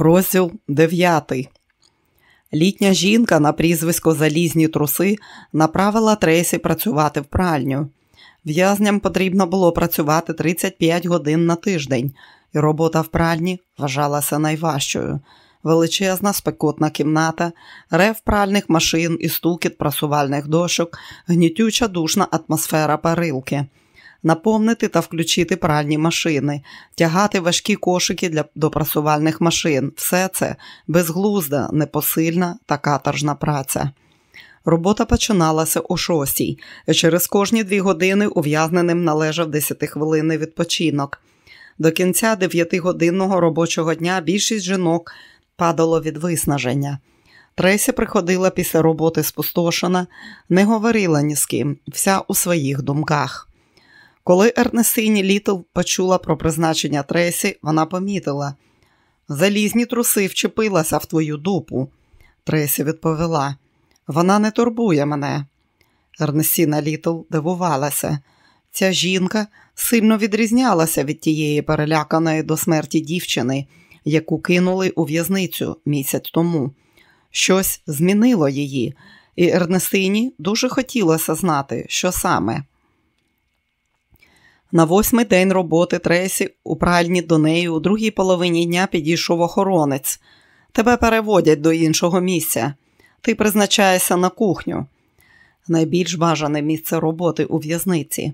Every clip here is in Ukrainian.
Розділ 9. Літня жінка на прізвисько Залізні труси направила Трейсі працювати в пральню. В'язням потрібно було працювати 35 годин на тиждень, і робота в пральні вважалася найважчою. Величезна спекотна кімната, рев пральних машин і стукіт прасувальних дошок, гнітюча душна атмосфера парилки наповнити та включити пральні машини, тягати важкі кошики для допрасувальних машин. Все це безглузда, непосильна та каторжна праця. Робота починалася о шостій, і через кожні дві години ув'язненим належав 10-хвилинний відпочинок. До кінця дев'ятигодинного робочого дня більшість жінок падало від виснаження. Тресі приходила після роботи спустошена, не говорила ні з ким, вся у своїх думках. Коли Ернестині Літл почула про призначення Тресі, вона помітила залізні труси вчепилася в твою дупу. Тресі відповіла: Вона не турбує мене. Ернестіна Літл дивувалася. Ця жінка сильно відрізнялася від тієї переляканої до смерті дівчини, яку кинули у в'язницю місяць тому. Щось змінило її, і Ернестині дуже хотілося знати, що саме. На восьмий день роботи Тресі у пральні до неї у другій половині дня підійшов охоронець. Тебе переводять до іншого місця. Ти призначаєшся на кухню. Найбільш бажане місце роботи у в'язниці.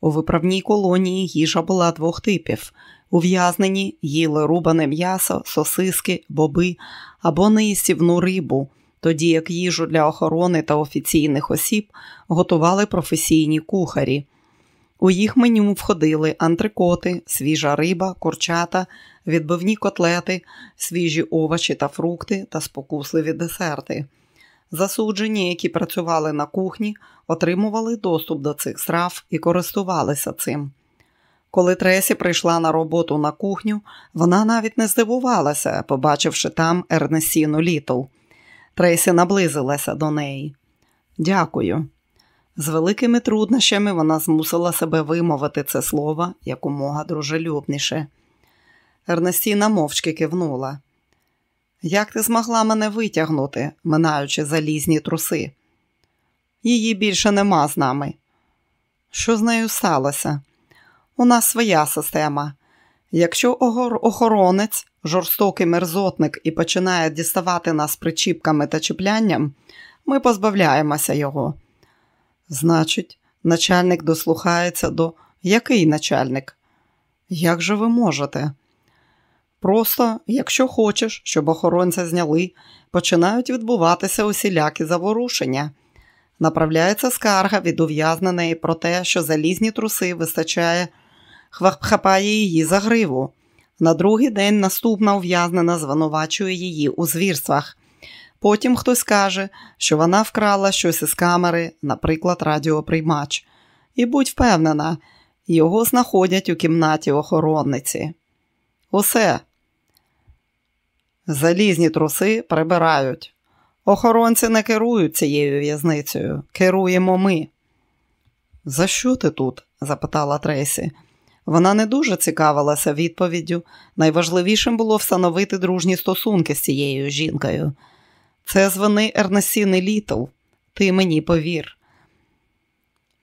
У виправній колонії їжа була двох типів. Ув'язнені їли рубане м'ясо, сосиски, боби або неїстівну рибу, тоді як їжу для охорони та офіційних осіб готували професійні кухарі. У їх меню входили антрикоти, свіжа риба, курчата, відбивні котлети, свіжі овочі та фрукти та спокусливі десерти. Засуджені, які працювали на кухні, отримували доступ до цих страв і користувалися цим. Коли Тресі прийшла на роботу на кухню, вона навіть не здивувалася, побачивши там Ернесіну Літл. Тресі наблизилася до неї. Дякую. З великими труднощами вона змусила себе вимовити це слово якомога дружелюбніше. Ернестіна мовчки кивнула. Як ти змогла мене витягнути, минаючи залізні труси? Її більше нема з нами. Що з нею сталося? У нас своя система. Якщо охоронець, жорстокий мерзотник і починає діставати нас причіпками та чіплянням, ми позбавляємося його. Значить, начальник дослухається до який начальник? Як же ви можете? Просто, якщо хочеш, щоб охоронця зняли, починають відбуватися усілякі заворушення. Направляється скарга від ув'язненої про те, що залізні труси вистачає, хапає її за гриву. На другий день наступна ув'язнена звинувачує її у звірствах. Потім хтось каже, що вона вкрала щось із камери, наприклад, радіоприймач. І будь впевнена, його знаходять у кімнаті охоронниці. Усе. Залізні труси прибирають. Охоронці не керують цією в'язницею, керуємо ми. За що ти тут? запитала Тресі. Вона не дуже цікавилася відповіддю. Найважливішим було встановити дружні стосунки з цією жінкою. Це звини Ернесіни Літл, ти мені повір.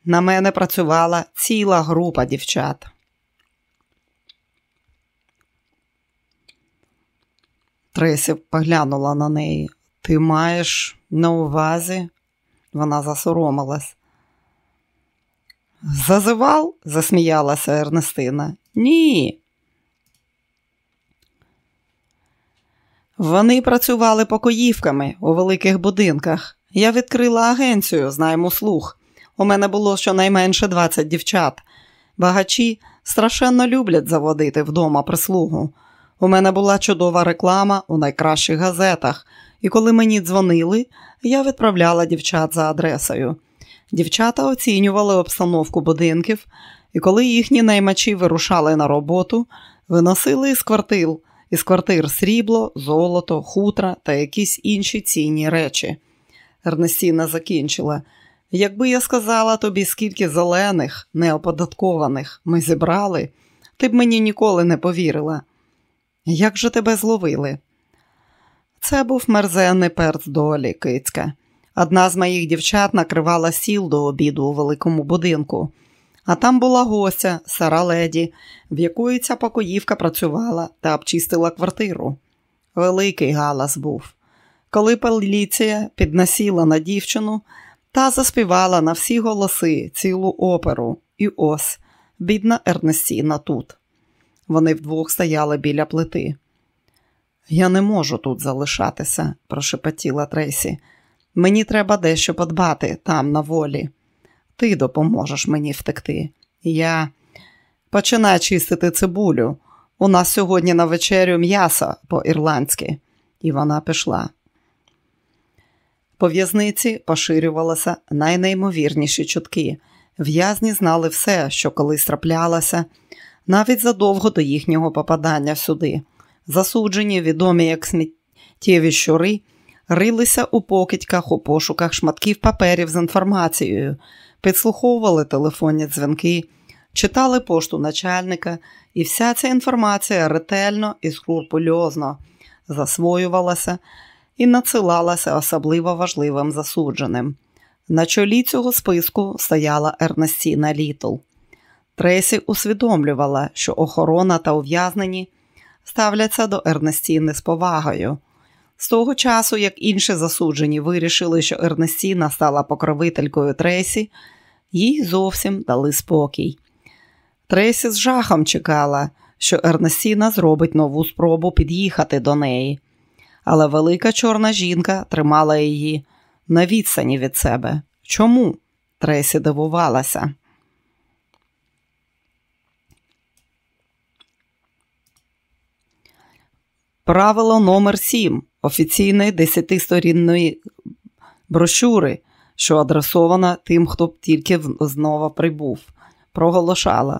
На мене працювала ціла група дівчат. Тресі поглянула на неї. Ти маєш на увазі? Вона засоромилась. Зазивав? засміялася Ернестина. Ні. Вони працювали покоївками у великих будинках. Я відкрила агенцію з найму слух. У мене було щонайменше 20 дівчат. Багачі страшенно люблять заводити вдома прислугу. У мене була чудова реклама у найкращих газетах, і коли мені дзвонили, я відправляла дівчат за адресою. Дівчата оцінювали обстановку будинків, і коли їхні наймачі вирушали на роботу, виносили із квартир із квартир срібло, золото, хутра та якісь інші цінні речі. Ернестіна закінчила. Якби я сказала тобі, скільки зелених, неоподаткованих ми зібрали, ти б мені ніколи не повірила. Як же тебе зловили? Це був мерзенний перц долі, кицька. Одна з моїх дівчат накривала сіл до обіду у великому будинку, а там була гостя, сара леді, в якої ця покоївка працювала та обчистила квартиру. Великий галас був. Коли поліція підносіла на дівчину та заспівала на всі голоси цілу оперу, і ось бідна Ернестіна тут. Вони вдвох стояли біля плити. Я не можу тут залишатися, прошепотіла Трейсі. Мені треба дещо подбати там, на волі. Ти допоможеш мені втекти. Я починаю чистити цибулю. У нас сьогодні на вечерю м'ясо по-ірландськи. І вона пішла. По в'язниці поширювалися найнеймовірніші чутки. В'язні знали все, що колись траплялося, навіть задовго до їхнього попадання сюди. Засуджені, відомі як сміттєві щури, рилися у покидьках у пошуках шматків паперів з інформацією, підслуховували телефонні дзвінки, читали пошту начальника, і вся ця інформація ретельно і скрупульозно засвоювалася і надсилалася особливо важливим засудженим. На чолі цього списку стояла Ернестіна Літл. Тресі усвідомлювала, що охорона та ув'язнені ставляться до Ернестіни з повагою. З того часу, як інші засуджені вирішили, що Ернестіна стала покровителькою Тресі, їй зовсім дали спокій. Тресі з жахом чекала, що Ернестіна зробить нову спробу під'їхати до неї, але велика чорна жінка тримала її на відстані від себе. Чому? Тресі дивувалася. Правило номер 7 офіційної десятисторінної брошури, що адресована тим, хто тільки знову прибув, проголошала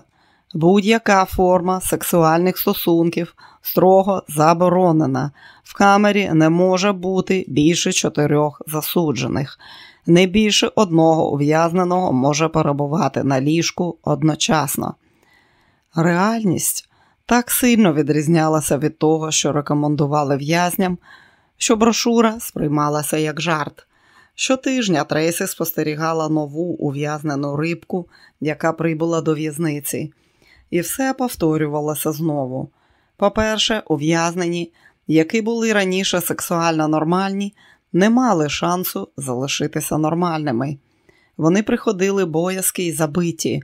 будь-яка форма сексуальних стосунків строго заборонена. В камері не може бути більше чотирьох засуджених. Не більше одного ув'язненого може перебувати на ліжку одночасно. Реальність так сильно відрізнялася від того, що рекомендували в'язням, що брошура сприймалася як жарт. Щотижня Трейсі спостерігала нову ув'язнену рибку, яка прибула до в'язниці, і все повторювалося знову. По-перше, ув'язнені, які були раніше сексуально нормальні, не мали шансу залишитися нормальними. Вони приходили боязкі й забиті,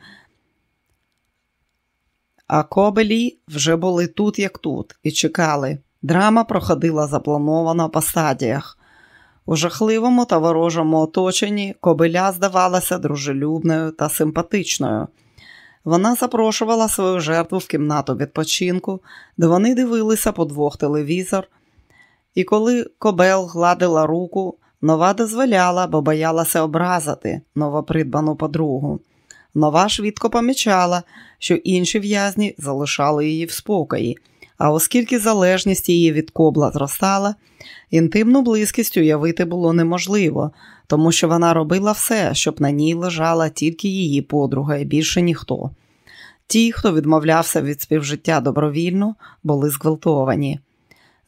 а кобелі вже були тут, як тут, і чекали. Драма проходила заплановано по стадіях. У жахливому та ворожому оточенні кобиля здавалася дружелюбною та симпатичною. Вона запрошувала свою жертву в кімнату відпочинку, де вони дивилися по двох телевізор. І коли кобел гладила руку, нова дозволяла, бо боялася образити новопридбану подругу. Нова швидко помічала, що інші в'язні залишали її в спокої, а оскільки залежність її від кобла зростала, інтимну близькість уявити було неможливо, тому що вона робила все, щоб на ній лежала тільки її подруга і більше ніхто. Ті, хто відмовлявся від співжиття добровільно, були зґвалтовані.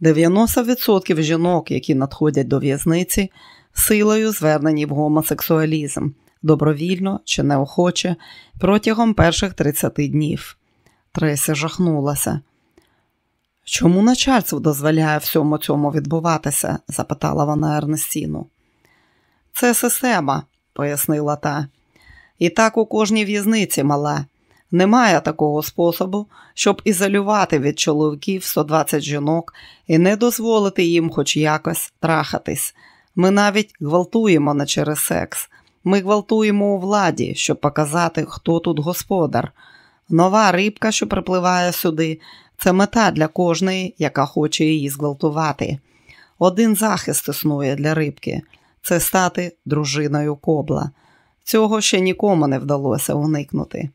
90% жінок, які надходять до в'язниці, силою звернені в гомосексуалізм добровільно чи неохоче протягом перших 30 днів. Тресі жахнулася. Чому начальство дозволяє всьому цьому відбуватися? запитала вона Ернестіну. Це система, пояснила та. І так у кожній в'язниці мала. Немає такого способу, щоб ізолювати від чоловіків 120 жінок і не дозволити їм хоч якось трахатись. Ми навіть гвалтуємо не через секс. Ми гвалтуємо у владі, щоб показати, хто тут господар. Нова рибка, що припливає сюди, це мета для кожної, яка хоче її зґвалтувати. Один захист існує для рибки це стати дружиною кобла. Цього ще нікому не вдалося уникнути.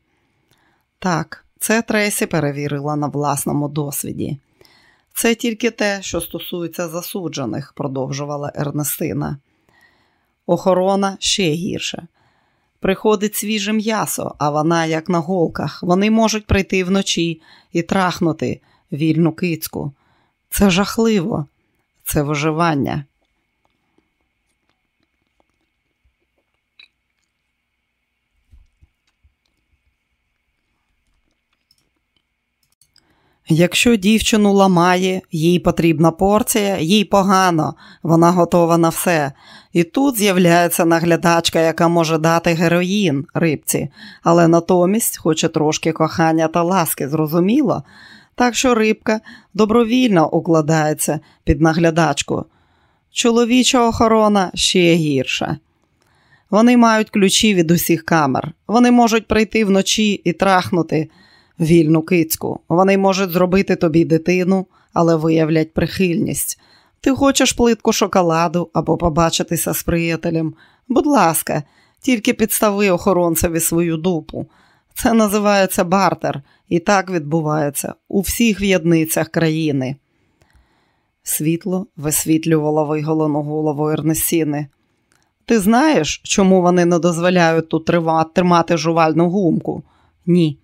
Так, це Тресі перевірила на власному досвіді. Це тільки те, що стосується засуджених, продовжувала Ернестина. Охорона ще гірше. Приходить свіже м'ясо, а вона як на голках. Вони можуть прийти вночі і трахнути вільну кицьку. Це жахливо. це виживання. Якщо дівчину ламає, їй потрібна порція, їй погано, вона готова на все. І тут з'являється наглядачка, яка може дати героїн рибці, але натомість хоче трошки кохання та ласки, зрозуміло? Так що рибка добровільно укладається під наглядачку. Чоловіча охорона ще гірша. Вони мають ключі від усіх камер. Вони можуть прийти вночі і трахнути вільну кицьку. Вони можуть зробити тобі дитину, але виявлять прихильність. Ти хочеш плитку шоколаду або побачитися з приятелем. Будь ласка, тільки підстави охоронцеві свою дупу. Це називається бартер, і так відбувається у всіх в'язницях країни. Світло висвітлювало виголену голову Ернесіни. Ти знаєш, чому вони не дозволяють тут тримати жувальну гумку? Ні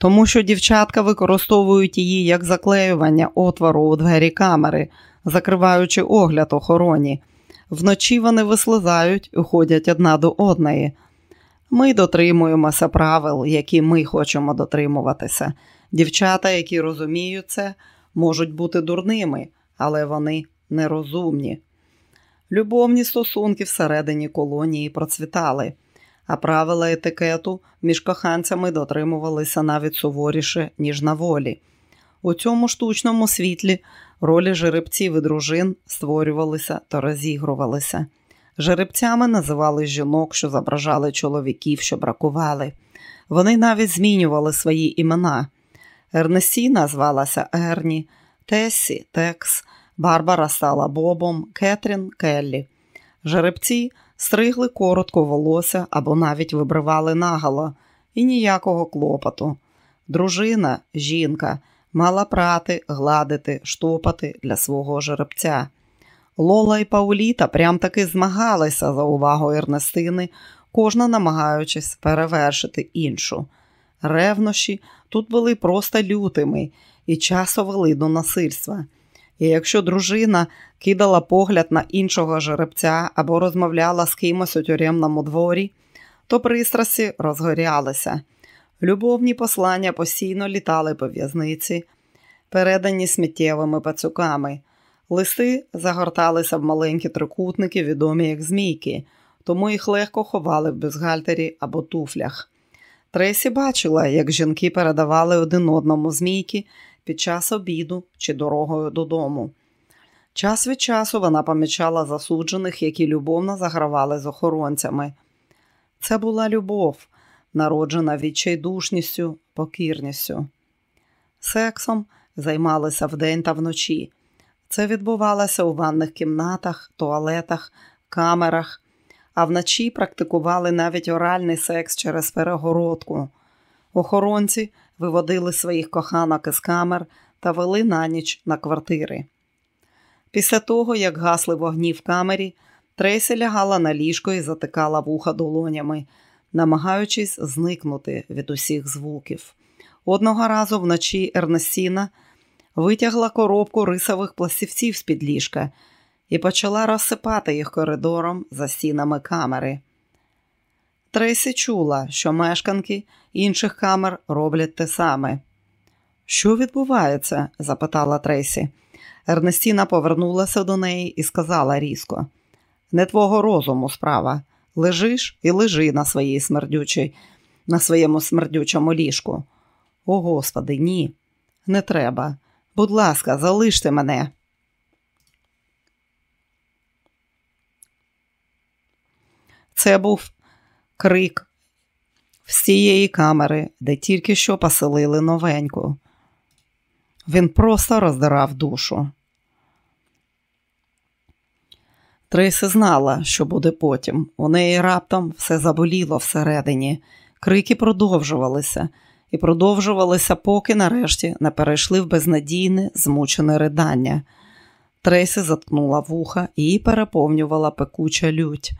тому що дівчатка використовують її як заклеювання отвору у двері камери, закриваючи огляд охороні. Вночі вони вислизають і ходять одна до одної. Ми дотримуємося правил, які ми хочемо дотримуватися. Дівчата, які розуміють це, можуть бути дурними, але вони нерозумні. Любовні стосунки всередині колонії процвітали а правила етикету між коханцями дотримувалися навіть суворіше, ніж на волі. У цьому штучному світлі ролі жеребців і дружин створювалися та розігрувалися. Жеребцями називали жінок, що зображали чоловіків, що бракували. Вони навіть змінювали свої імена. Ернесі назвалася Ерні, Тесі Текс, Барбара стала Бобом, Кетрін Келлі. Жеребці стригли коротко волосся або навіть вибривали наголо, і ніякого клопоту. Дружина, жінка, мала прати, гладити, штопати для свого жеребця. Лола і Пауліта прям таки змагалися за увагу Ернестини, кожна намагаючись перевершити іншу. Ревнощі тут були просто лютими і часу вели до насильства. І якщо дружина кидала погляд на іншого жеребця або розмовляла з кимось у тюремному дворі, то пристрасті розгорялися. Любовні послання постійно літали по в'язниці, передані сміттєвими пацюками. Листи загорталися в маленькі трикутники, відомі як змійки, тому їх легко ховали в бюзгальтері або туфлях. Тресі бачила, як жінки передавали один одному змійки під час обіду чи дорогою додому. Час від часу вона помічала засуджених, які любовно загравали з охоронцями. Це була любов, народжена відчайдушністю, покірністю. Сексом займалися вдень та вночі. Це відбувалося у ванних кімнатах, туалетах, камерах, а вночі практикували навіть оральний секс через перегородку. Охоронці виводили своїх коханок із камер та вели на ніч на квартири. Після того, як гасли вогні в камері, Трейсі лягала на ліжко і затикала вуха долонями, намагаючись зникнути від усіх звуків. Одного разу вночі Ернестіна витягла коробку рисових пластівців з під ліжка і почала розсипати їх коридором за стінами камери. Трейсі чула, що мешканки інших камер роблять те саме. Що відбувається? запитала Трейсі. Ернестіна повернулася до неї і сказала різко: не твого розуму справа. Лежиш і лежи на своїй смердючій, на своєму смердючому ліжку. О, Господи, ні, не треба. Будь ласка, залиште мене. Це був крик з цієї камери, де тільки що поселили новеньку. Він просто роздирав душу. Трейси знала, що буде потім. У неї раптом все заболіло всередині, крики продовжувалися і продовжувалися, поки нарешті не перейшли в безнадійне, змучене ридання. Трейси заткнула вуха і переповнювала пекуча лють.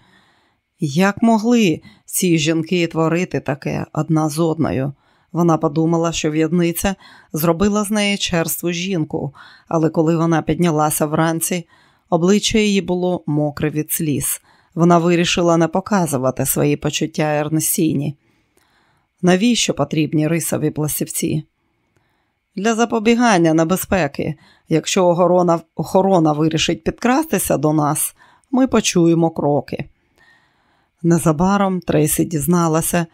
Як могли ці жінки творити таке одна з одною? Вона подумала, що в'язниця зробила з неї черству жінку, але коли вона піднялася вранці, обличчя її було мокре від сліз. Вона вирішила не показувати свої почуття Ернесіні. Навіщо потрібні рисові пласівці? Для запобігання небезпеки. Якщо охорона, охорона вирішить підкрастися до нас, ми почуємо кроки. Незабаром Трейсі дізналася,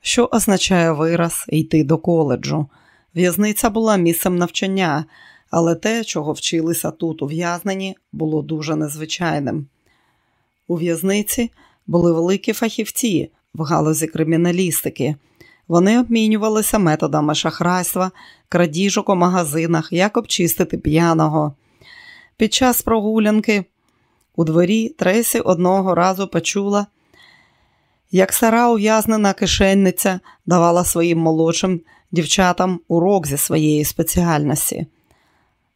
що означає вираз йти до коледжу. В'язниця була місцем навчання, але те, чого вчилися тут ув'язнені, було дуже незвичайним. У в'язниці були великі фахівці в галузі криміналістики. Вони обмінювалися методами шахрайства, крадіжок у магазинах, як обчистити п'яного. Під час прогулянки у дворі Тресі одного разу почула, як стара ув'язнена кишенниця давала своїм молодшим дівчатам урок зі своєї спеціальності.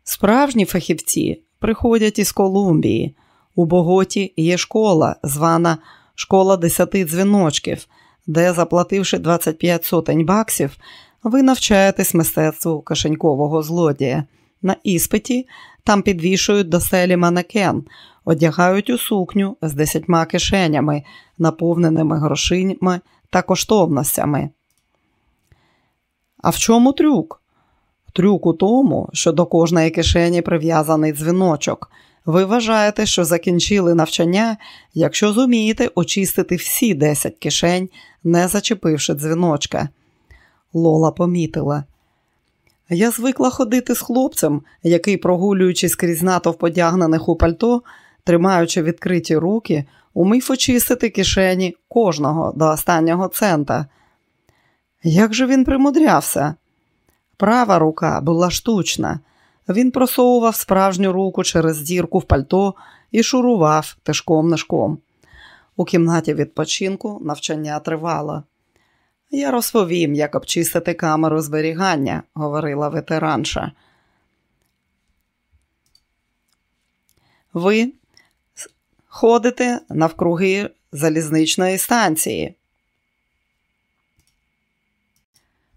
Справжні фахівці приходять із Колумбії. У Боготі є школа, звана Школа десяти дзвіночків, де, заплативши 25 сотень баксів, ви навчаєтесь мистецтву кишенькового злодія. На іспиті там підвішують до селі манекен, одягають у сукню з десятьма кишенями, наповненими грошинями та коштовностями. А в чому трюк? Трюк у тому, що до кожної кишені прив'язаний дзвіночок. Ви вважаєте, що закінчили навчання, якщо зумієте очистити всі 10 кишень, не зачепивши дзвіночка. Лола помітила. Я звикла ходити з хлопцем, який, прогулюючись крізь натовп подягнених у пальто, тримаючи відкриті руки, умів очистити кишені кожного до останнього цента. Як же він примудрявся? Права рука була штучна. Він просовував справжню руку через дірку в пальто і шурував тишком нишком. У кімнаті відпочинку навчання тривало. Я розповім, як обчистити камеру зберігання, говорила ветеранша. Ви ходите навкруги залізничної станції.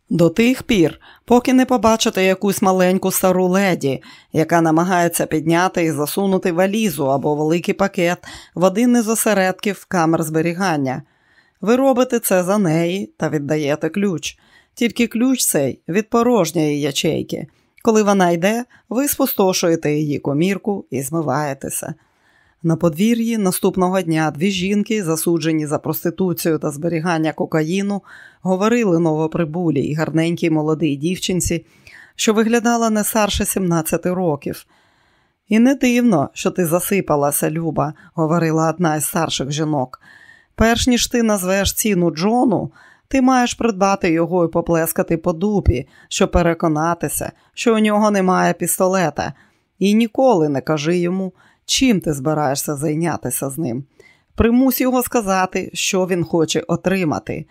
До тих пір, поки не побачите якусь маленьку стару леді, яка намагається підняти і засунути валізу або великий пакет в один із осередків камер зберігання. Ви робите це за неї та віддаєте ключ. Тільки ключ цей від порожньої ячейки. Коли вона йде, ви спустошуєте її комірку і змиваєтеся. На подвір'ї наступного дня дві жінки, засуджені за проституцію та зберігання кокаїну, говорили новоприбулій, гарненькій молодій дівчинці, що виглядала не старше 17 років. І не дивно, що ти засипалася, Люба, говорила одна із старших жінок. Перш ніж ти назвеш ціну Джону, ти маєш придбати його і поплескати по дупі, щоб переконатися, що у нього немає пістолета, і ніколи не кажи йому, чим ти збираєшся зайнятися з ним. Примусь його сказати, що він хоче отримати.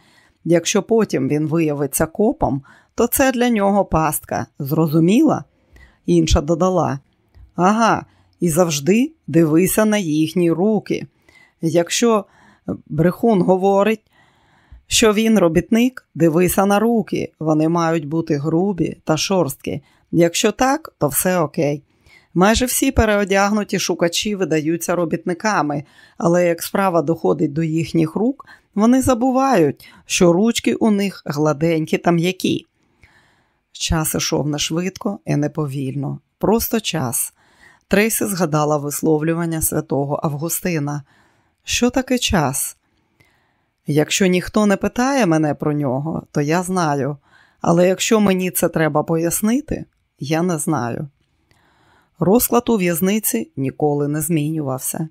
Якщо потім він виявиться копом, то це для нього пастка. Зрозуміла? Інша додала. Ага, і завжди дивися на їхні руки. Якщо брехун говорить, що він робітник, дивися на руки, вони мають бути грубі та шорсткі. Якщо так, то все окей. Майже всі переодягнуті шукачі видаються робітниками, але як справа доходить до їхніх рук, вони забувають, що ручки у них гладенькі та м'які. Час ішов не швидко і неповільно, просто час. Трейсі згадала висловлювання святого Августина. Що таке час? Якщо ніхто не питає мене про нього, то я знаю, але якщо мені це треба пояснити, я не знаю. Розклад у в'язниці ніколи не змінювався.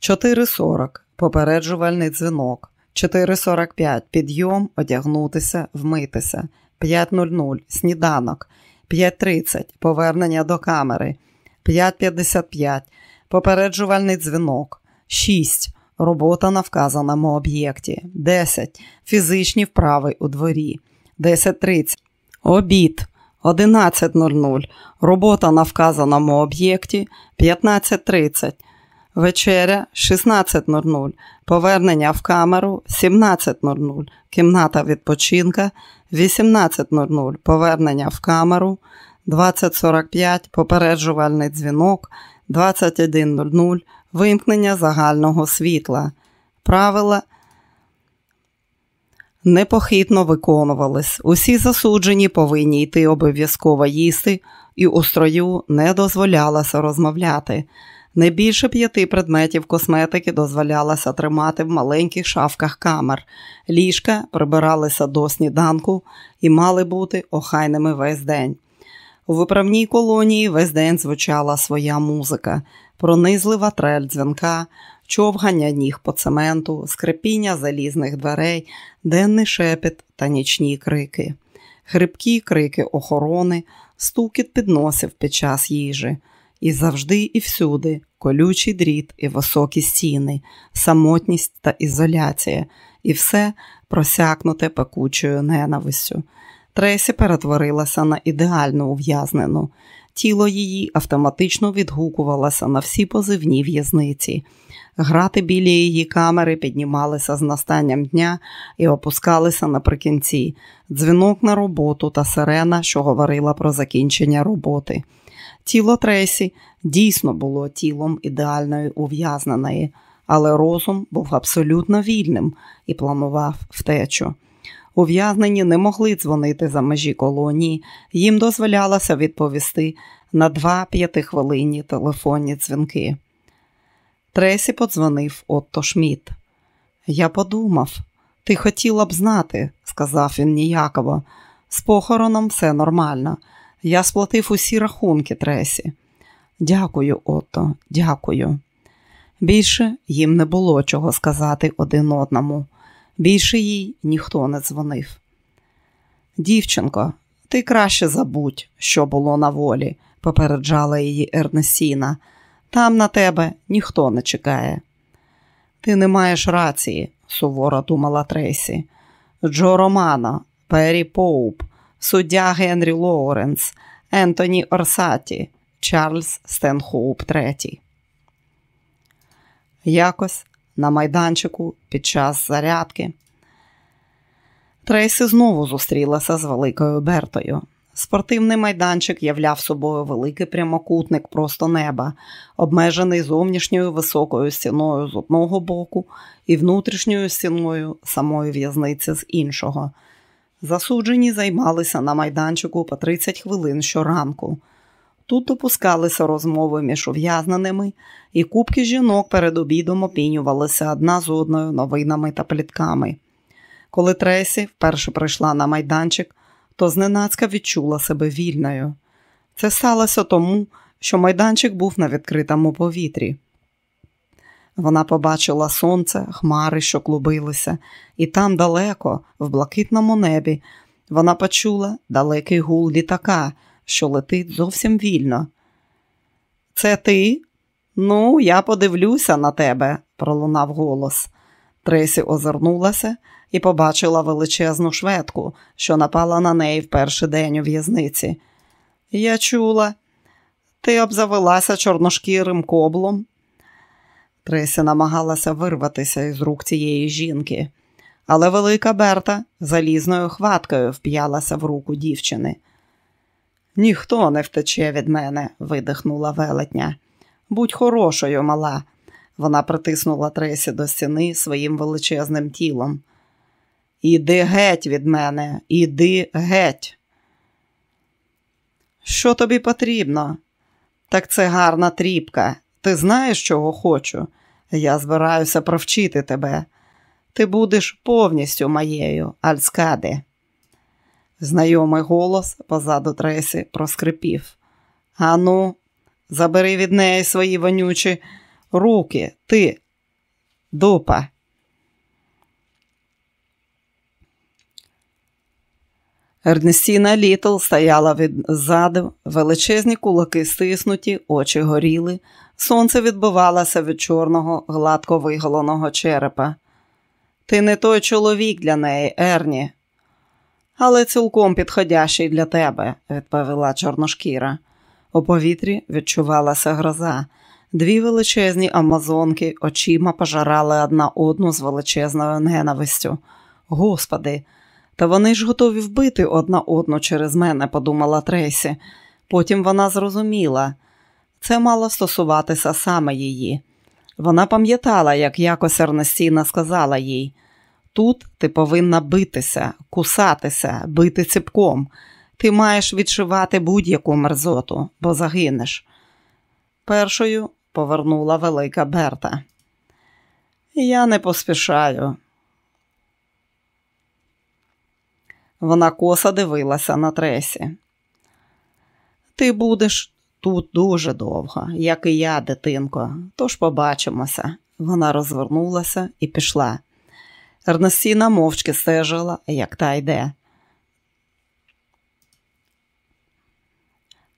4.40 попереджувальний дзвінок. 4.45 підйом, одягнутися, вмитися. 5.00 сніданок. 5.30 повернення до камери. 5.55 попереджувальний дзвінок. 6. Робота на вказаному об'єкті. 10. Фізичні вправи у дворі. 10.30. Обід. 11.00. Робота на вказаному об'єкті 15.30. Вечеря 16.00. Повернення в камеру 17.00. Кімната відпочинка 18.00 повернення в камеру, 20.45 попереджувальний дзвінок, 21.00 вимкнення загального світла. Правила непохитно виконувались. Усі засуджені повинні йти обов'язково їсти, і у строю не дозволялося розмовляти. Не більше п'яти предметів косметики дозволялося тримати в маленьких шафках камер. Ліжка прибиралися до сніданку і мали бути охайними весь день. У виправній колонії весь день звучала своя музика, пронизлива трель дзвінка, човгання ніг по цементу, скрипіння залізних дверей, денний шепіт та нічні крики, хрипкі крики охорони, стукіт підносів під час їжі. І завжди і всюди колючий дріт і високі стіни, самотність та ізоляція, і все просякнуте пекучою ненавистю. Тресі перетворилася на ідеальну ув'язнену. Тіло її автоматично відгукувалося на всі позивні в'язниці. Грати біля її камери піднімалися з настанням дня і опускалися наприкінці. Дзвінок на роботу та сирена, що говорила про закінчення роботи. Тіло Тресі дійсно було тілом ідеальної ув'язненої, але розум був абсолютно вільним і планував втечу. Ув'язнені не могли дзвонити за межі колонії, їм дозволялося відповісти на два п'ятихвилинні телефонні дзвінки. Тресі подзвонив Отто Шмідт. Я подумав, ти хотіла б знати, сказав він ніяково. З похороном все нормально. Я сплатив усі рахунки Тресі. Дякую, Отто, дякую. Більше їм не було чого сказати один одному. Більше їй ніхто не дзвонив. Дівчинко, ти краще забудь, що було на волі, попереджала її Ернесіна. Там на тебе ніхто не чекає. Ти не маєш рації, суворо думала Трейсі. Джо Романо, Пері Поуп, суддя Генрі Лоуренс, Ентоні Орсаті, Чарльз Стенхоуп III. Якось на майданчику під час зарядки Трейсі знову зустрілася з великою Бертою. Спортивний майданчик являв собою великий прямокутник просто неба, обмежений зовнішньою високою стіною з одного боку і внутрішньою стіною самої в'язниці з іншого. Засуджені займалися на майданчику по 30 хвилин щоранку. Тут допускалися розмови між ув'язненими, і кубки жінок перед обідом опінювалися одна з одною новинами та плітками. Коли Тресі вперше прийшла на майданчик, то зненацька відчула себе вільною. Це сталося тому, що майданчик був на відкритому повітрі. Вона побачила сонце, хмари, що клубилися, і там далеко, в блакитному небі, вона почула далекий гул літака, що летить зовсім вільно. Це ти? Ну, я подивлюся на тебе, пролунав голос. Тресі озирнулася і побачила величезну шведку, що напала на неї в перший день у в'язниці. Я чула, ти обзавелася чорношкірим коблом. Тресі намагалася вирватися із рук цієї жінки, але велика Берта залізною хваткою вп'ялася в руку дівчини. Ніхто не втече від мене, видихнула велетня. Будь хорошою, мала. Вона притиснула Тресі до стіни своїм величезним тілом. Іди геть від мене, іди геть. Що тобі потрібно? Так це гарна тріпка. Ти знаєш, чого хочу? Я збираюся провчити тебе. Ти будеш повністю моєю, Альскаде. Знайомий голос позаду Тресі проскрипів. Ану, забери від неї свої вонючі руки, ти, дупа. Ернестіна Літл стояла відзаду, величезні кулаки стиснуті, очі горіли, сонце відбивалося від чорного, гладко виголеного черепа. Ти не той чоловік для неї, Ерні, але цілком підходящий для тебе, відповіла чорношкіра. У повітрі відчувалася гроза. Дві величезні амазонки очима пожирали одна одну з величезною ненавистю. Господи, Та вони ж готові вбити одна одну через мене, подумала Трейсі. Потім вона зрозуміла. Це мало стосуватися саме її. Вона пам'ятала, як якось Ернестіна сказала їй: тут ти повинна битися, кусатися, бити ціпком. Ти маєш відшивати будь-яку мерзоту, бо загинеш. Першою повернула велика Берта. Я не поспішаю. Вона коса дивилася на тресі. Ти будеш тут дуже довго, як і я, дитинко, тож побачимося. Вона розвернулася і пішла. Ернестіна мовчки стежила, як та йде.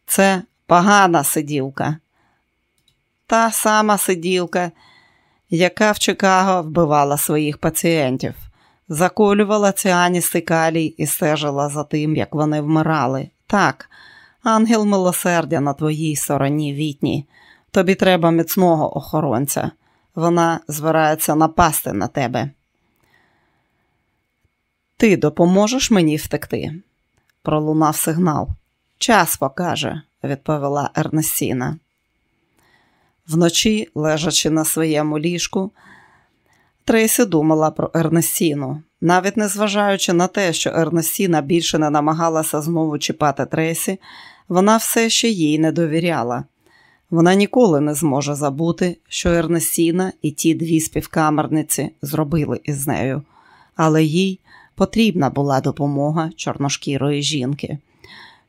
Це погана сиділка. Та сама сиділка, яка в Чикаго вбивала своїх пацієнтів, заколювала ціаністий калій і стежила за тим, як вони вмирали. Так, ангел милосердя на твоїй стороні вітні. Тобі треба міцного охоронця. Вона збирається напасти на тебе. Ти допоможеш мені втекти? пролунав сигнал. Час покаже, відповіла Ернестіна. Вночі, лежачи на своєму ліжку, Трейсі думала про Ернестіну. Навіть незважаючи на те, що Ернестіна більше не намагалася знову чіпати Трейсі, вона все ще їй не довіряла. Вона ніколи не зможе забути, що Ернестіна і ті дві співкамерниці зробили із нею, але їй потрібна була допомога чорношкірої жінки.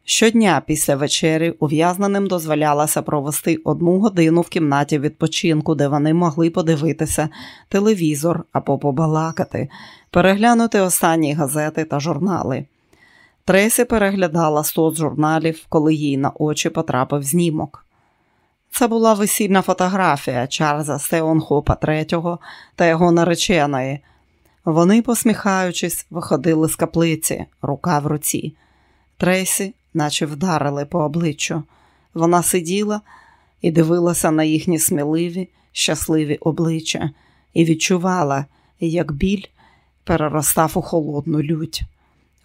Щодня після вечері ув'язненим дозволялося провести одну годину в кімнаті відпочинку, де вони могли подивитися телевізор або побалакати, переглянути останні газети та журнали. Тресі переглядала стос журналів, коли їй на очі потрапив знімок. Це була весільна фотографія Чарльза Стеонхопа III та його нареченої. Вони, посміхаючись, виходили з каплиці, рука в руці. Тресі наче вдарили по обличчю. Вона сиділа і дивилася на їхні сміливі, щасливі обличчя і відчувала, як біль переростав у холодну лють.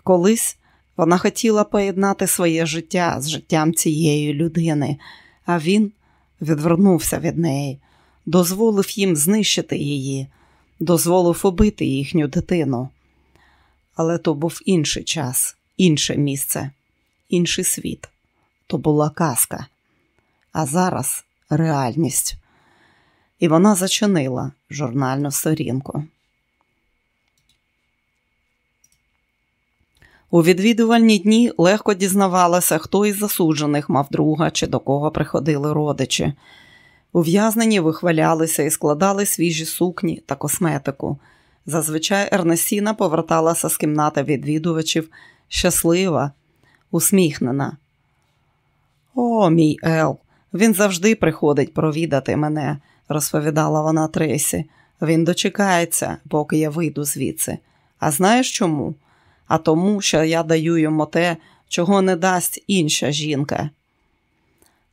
Колись вона хотіла поєднати своє життя з життям цієї людини, а він відвернувся від неї, дозволив їм знищити її, дозволив убити їхню дитину. Але то був інший час, інше місце інший світ. То була казка, а зараз реальність. І вона зачинила журнальну сторінку. У відвідувальні дні легко дізнавалося, хто із засуджених мав друга чи до кого приходили родичі. Ув'язнені вихвалялися і складали свіжі сукні та косметику. Зазвичай Ернесіна поверталася з кімнати відвідувачів щаслива, усміхнена. О, мій Ел, він завжди приходить провідати мене, розповідала вона Тресі. Він дочекається, поки я вийду звідси. А знаєш чому? А тому, що я даю йому те, чого не дасть інша жінка.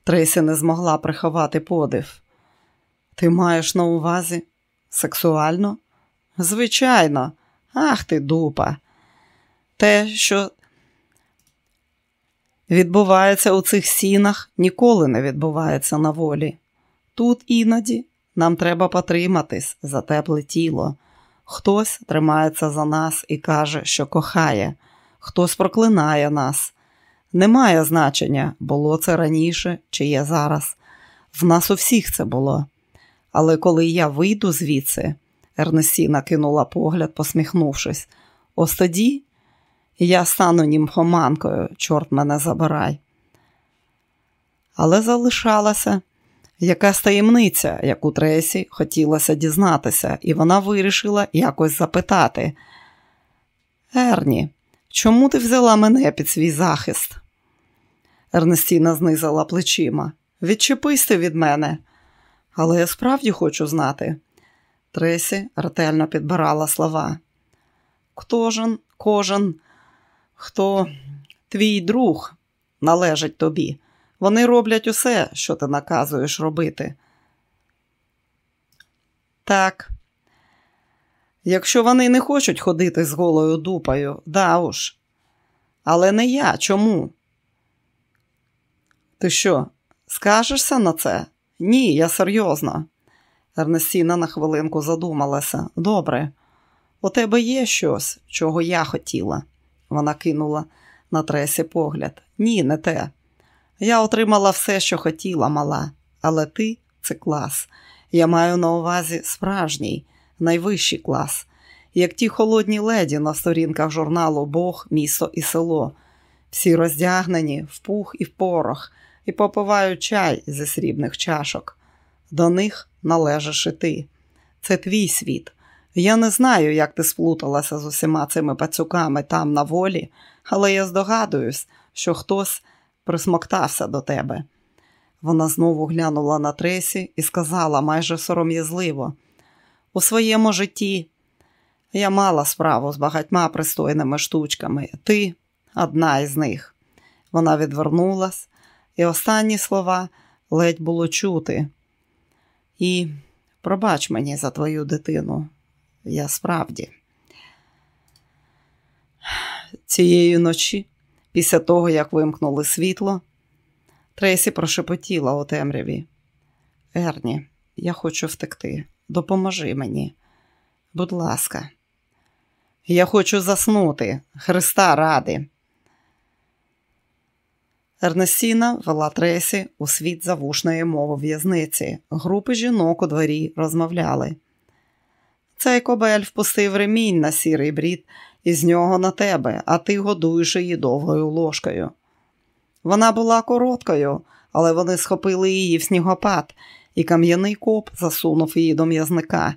Тресі не змогла приховати подив. Ти маєш на увазі сексуально? Звичайно, ах ти дупа. Те, що відбувається у цих сінах, ніколи не відбувається на волі. Тут іноді нам треба потриматись за тепле тіло. Хтось тримається за нас і каже, що кохає, хтось проклинає нас. Немає значення, було це раніше чи є зараз. В нас у всіх це було. Але коли я вийду звідси, Ернестіна кинула погляд, посміхнувшись, ось тоді я стану німфоманкою, чорт мене забирай. Але залишалася якась таємниця, яку Тресі хотілося дізнатися, і вона вирішила якось запитати. Ерні, чому ти взяла мене під свій захист? Ернестіна знизила плечима. Відчепись ти від мене. Але я справді хочу знати. Тресі ретельно підбирала слова. Кожен, кожен хто твій друг належить тобі. Вони роблять усе, що ти наказуєш робити. Так, Якщо вони не хочуть ходити з голою дупою, да уж. Але не я. Чому? Ти що, скажешся на це? Ні, я серйозно. Ернестіна на хвилинку задумалася. Добре, у тебе є щось, чого я хотіла. Вона кинула на тресі погляд. Ні, не те. Я отримала все, що хотіла, мала, але ти це клас. Я маю на увазі справжній, найвищий клас, як ті холодні леді на сторінках журналу Бог, місто і село. Всі роздягнені в пух і в порох, і попивають чай зі срібних чашок. До них належиш і ти. Це твій світ. Я не знаю, як ти сплуталася з усіма цими пацюками там на волі, але я здогадуюсь, що хтось присмоктався до тебе. Вона знову глянула на тресі і сказала майже сором'язливо: у своєму житті я мала справу з багатьма пристойними штучками. Ти одна із них. Вона відвернулась, і останні слова ледь було чути. І пробач мені за твою дитину. Я справді. Цієї ночі, після того, як вимкнули світло, Трейсі прошепотіла у темряві. Ерні, я хочу втекти. Допоможи мені. Будь ласка, я хочу заснути. Христа ради. Ернестіна вела Тресі у світ завушної мови в'язниці. Групи жінок у дворі розмовляли. Цей кобель впустив ремінь на сірий брід із нього на тебе, а ти годуєш її довгою ложкою. Вона була короткою, але вони схопили її в снігопад, і кам'яний коп засунув її до м'язника.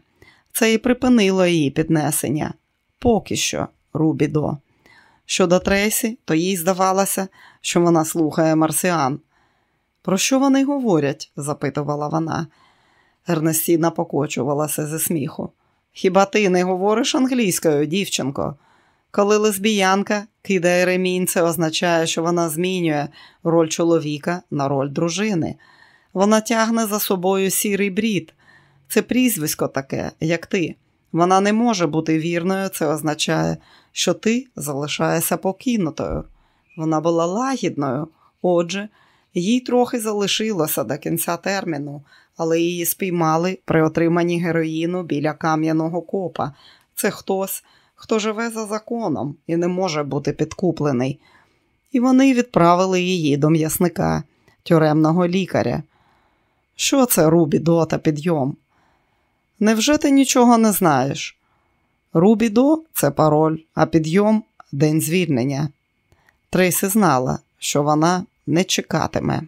Це і припинило її піднесення. Поки що, Рубідо. Щодо Трейсі, то їй здавалося, що вона слухає марсіан. Про що вони говорять? запитувала вона. Ернестіна покочувалася зі сміху. Хіба ти не говориш англійською, дівчинко? Коли лесбіянка кидає ремінь, це означає, що вона змінює роль чоловіка на роль дружини. Вона тягне за собою сірий брід. Це прізвисько таке, як ти. Вона не може бути вірною, це означає, що ти залишаєшся покинутою. Вона була лагідною, отже, їй трохи залишилося до кінця терміну, але її спіймали при отриманні героїну біля кам'яного копа. Це хтось, хто живе за законом і не може бути підкуплений. І вони відправили її до м'ясника, тюремного лікаря. Що це Рубі дота підйом? Невже ти нічого не знаєш? Рубідо це пароль, а підйом день звільнення. Трейсі знала, що вона не чекатиме.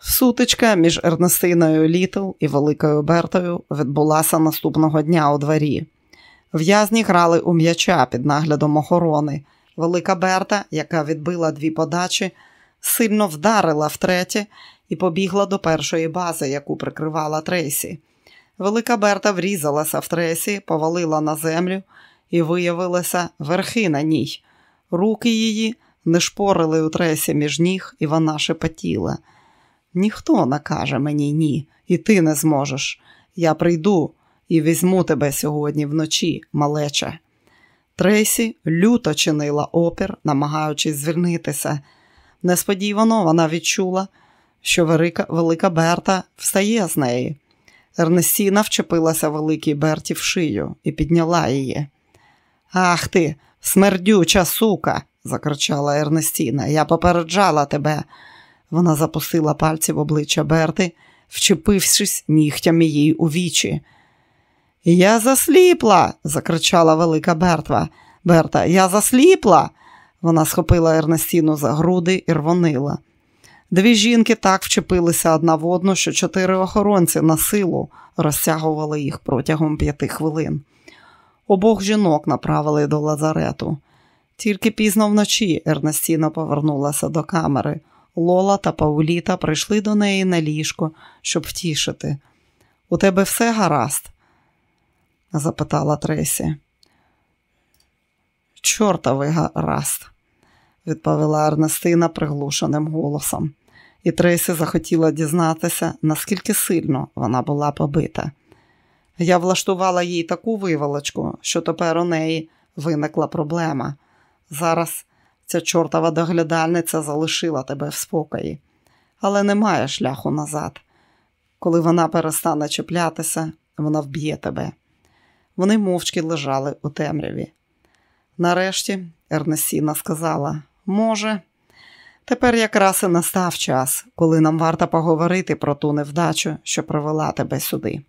Сутичка між Ернестиною Літл і Великою Бертою відбулася наступного дня у дворі. В'язні грали у м'яча під наглядом охорони. Велика Берта, яка відбила дві подачі, сильно вдарила втретє і побігла до першої бази, яку прикривала Трейсі. Велика Берта врізалася в тресі, повалила на землю і виявилася верхи на ній. Руки її не шпорили у тресі між ніг, і вона шепотіла. Ніхто не каже мені ні, і ти не зможеш. Я прийду і візьму тебе сьогодні вночі, малече. Тресі люто чинила опір, намагаючись звільнитися. Несподівано вона відчула, що велика, велика Берта встає з неї. Ернестіна вчепилася великій Берті в шию і підняла її. Ах ти, смердюча сука, закричала Ернестіна. Я попереджала тебе. Вона запустила пальці в обличчя Берти, вчепившись нігтями їй у вічі. Я засліпла, закричала велика Бертва. Берта, я засліпла. Вона схопила Ернестіну за груди і рвонила. Дві жінки так вчепилися одна в одну, що чотири охоронці на силу розтягували їх протягом п'яти хвилин. Обох жінок направили до лазарету. Тільки пізно вночі Ернестіна повернулася до камери. Лола та Пауліта прийшли до неї на ліжко, щоб втішити. У тебе все гаразд? запитала Тресі. Чортовий гаразд, відповіла Ернестина приглушеним голосом, і Тресі захотіла дізнатися, наскільки сильно вона була побита. Я влаштувала їй таку виволочку, що тепер у неї виникла проблема. Зараз ця чортова доглядальниця залишила тебе в спокої, але немає шляху назад. Коли вона перестане чіплятися, вона вб'є тебе. Вони мовчки лежали у темряві. Нарешті Ернесіна сказала: може, тепер якраз і настав час, коли нам варто поговорити про ту невдачу, що привела тебе сюди.